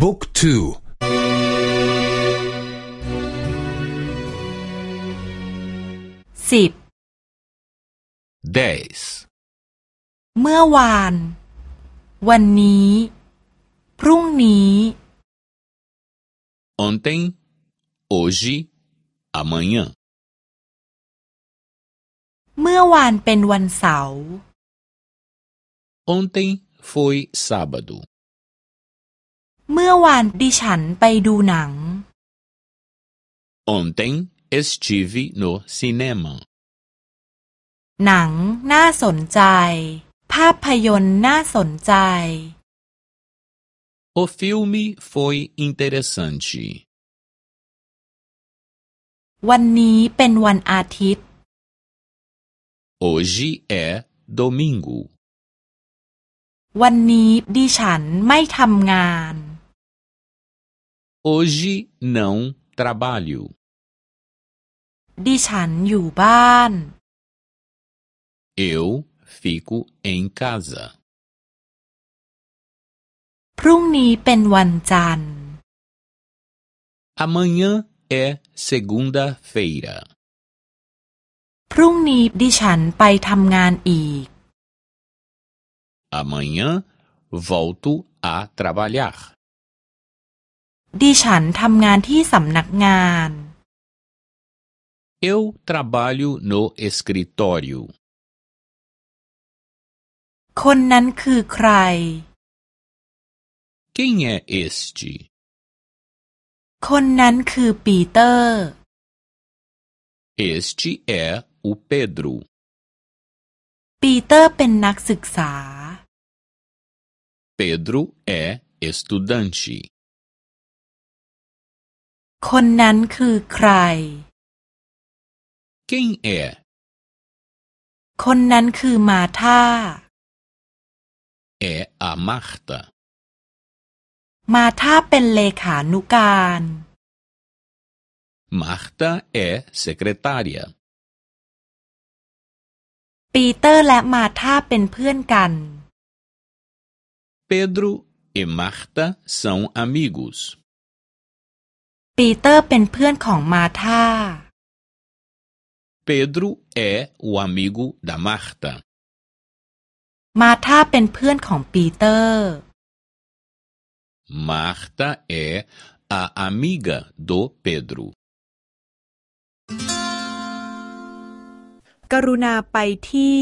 บุ๊กทูสิบ dez เมื่อวาน วันนี้ พรุ่งนี้ ontem hoje amanhã เมื่อวานเป็นวันเสาร์ ontem foi sábado เมื่อวานดิฉันไปดูหนัง ontem estive no cinema หนังน่าสนใจ ภาพยนตร์น่าสนใจ o filme foi interessante วันนี้เป็นวันอาทิตย์ hoje é domingo วันนี้ดิฉันไม่ทำงาน hoje não trabalho ดิฉันอยู่บ้าน eu fico em casa พรุ่งนี้เป็นวันจันทร์ amanhã é segunda-feira พรุ่งนี้ดิฉันไปทำงานอีก amanhã volto a trabalhar ดิฉันทำงานที่สำนักงาน eu trabalho no escritório คนนั้นคือใคร quem é este คนนั้นคือปีเตอร์ este é o Pedro ปีเตอร์เป็นนักศึกษา Pedro é estudante คนนั้นคือใคร quem é คนนั้นคือมาธา é a Marta มาธาเป็นเลขานุการ Marta é secretária ปีเตอร์และมาธาเป็นเพื่อนกัน Pedro e Marta são amigos ปีเตอร์เป็นเพื่อนของมาธา Pedro é o amigo da Marta มาร์ธาเป็นเพื่อนของปีเตอร์ Marta é a amiga do Pedro กรุณาไปที่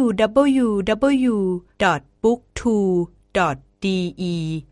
www.book2.de